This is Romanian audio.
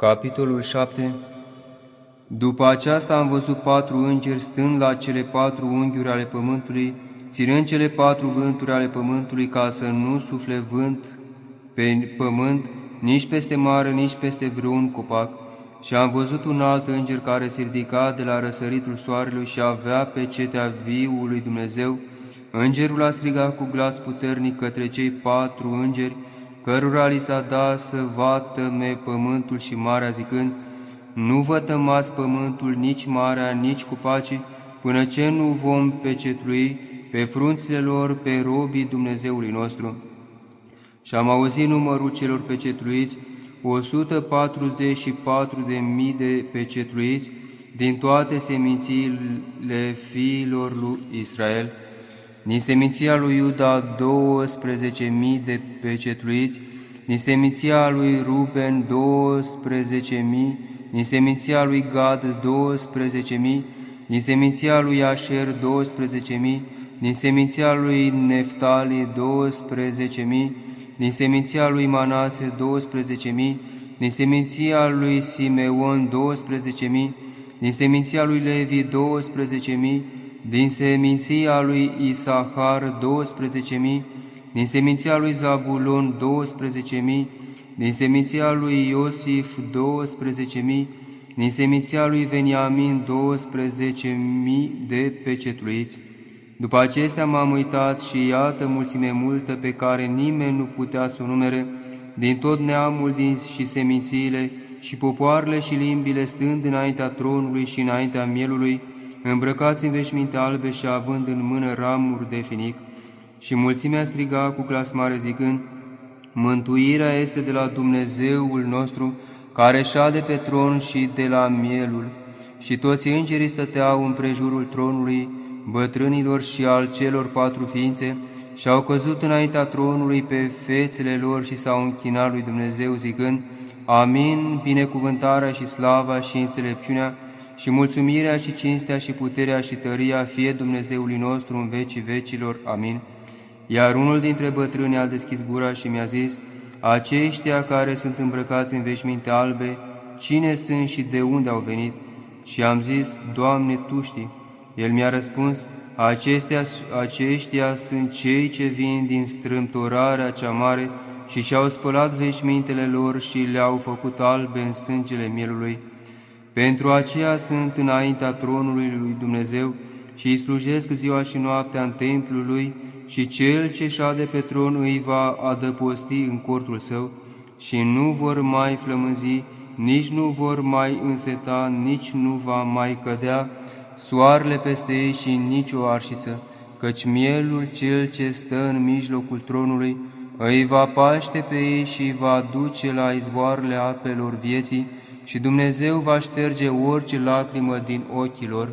Capitolul 7 După aceasta am văzut patru îngeri stând la cele patru unghiuri ale pământului, ținând cele patru vânturi ale pământului ca să nu sufle vânt pe pământ, nici peste mare, nici peste vreun copac. Și am văzut un alt înger care se ridica de la răsăritul soarelui și avea pe cetea viului Dumnezeu. Îngerul a strigat cu glas puternic către cei patru îngeri, cărora li s-a dat să vatăme pământul și marea, zicând, Nu vă tămați pământul, nici marea, nici cupacii, până ce nu vom pecetrui pe frunțile lor pe robii Dumnezeului nostru. Și am auzit numărul celor pecetruiți, 144 de mii de pecetruiți din toate semințiile fiilor lui Israel, din seminția lui Iuda 12.000 de pecetluiți, din seminția lui Ruben 12.000, din seminția lui Gad 12.000, din seminția lui Asher 12.000, din seminția lui Neftali 12.000, din seminția lui Manase 12.000, din seminția lui Simeon 12.000, din seminția lui Levi 12.000, din seminția lui Isahar 12.000, din seminția lui Zabulon 12.000, din seminția lui Iosif 12.000, din seminția lui Veniamin 12.000 de pecetluiți. După acestea m-am uitat și iată mulțime multă pe care nimeni nu putea să o numere, din tot neamul din și semințiile și popoarele și limbile stând înaintea tronului și înaintea mielului, îmbrăcați în veșminte albe și având în mână ramuri de finic, și mulțimea striga cu glas mare zicând, Mântuirea este de la Dumnezeul nostru, care șade pe tron și de la mielul. Și toți îngerii stăteau în prejurul tronului, bătrânilor și al celor patru ființe, și au căzut înaintea tronului pe fețele lor și s-au închinat lui Dumnezeu zicând, Amin, binecuvântarea și slava și înțelepciunea, și mulțumirea și cinstea și puterea și tăria fie Dumnezeului nostru în vecii vecilor. Amin. Iar unul dintre bătrâni a deschis gura și mi-a zis, Aceștia care sunt îmbrăcați în veșminte albe, cine sunt și de unde au venit? Și am zis, Doamne, Tu știi. El mi-a răspuns, Acestea, aceștia sunt cei ce vin din strâmtorarea cea mare și și-au spălat veșmintele lor și le-au făcut albe în sângele mielului. Pentru aceea sunt înaintea tronului lui Dumnezeu și îi slujesc ziua și noaptea în templul lui și cel ce șade pe tron îi va adăposti în cortul său și nu vor mai flămânzi, nici nu vor mai înseta, nici nu va mai cădea soarele peste ei și nici o arșiță, căci mielul cel ce stă în mijlocul tronului îi va paște pe ei și îi va duce la izvoarele apelor vieții, și Dumnezeu va șterge orice lacrimă din ochii lor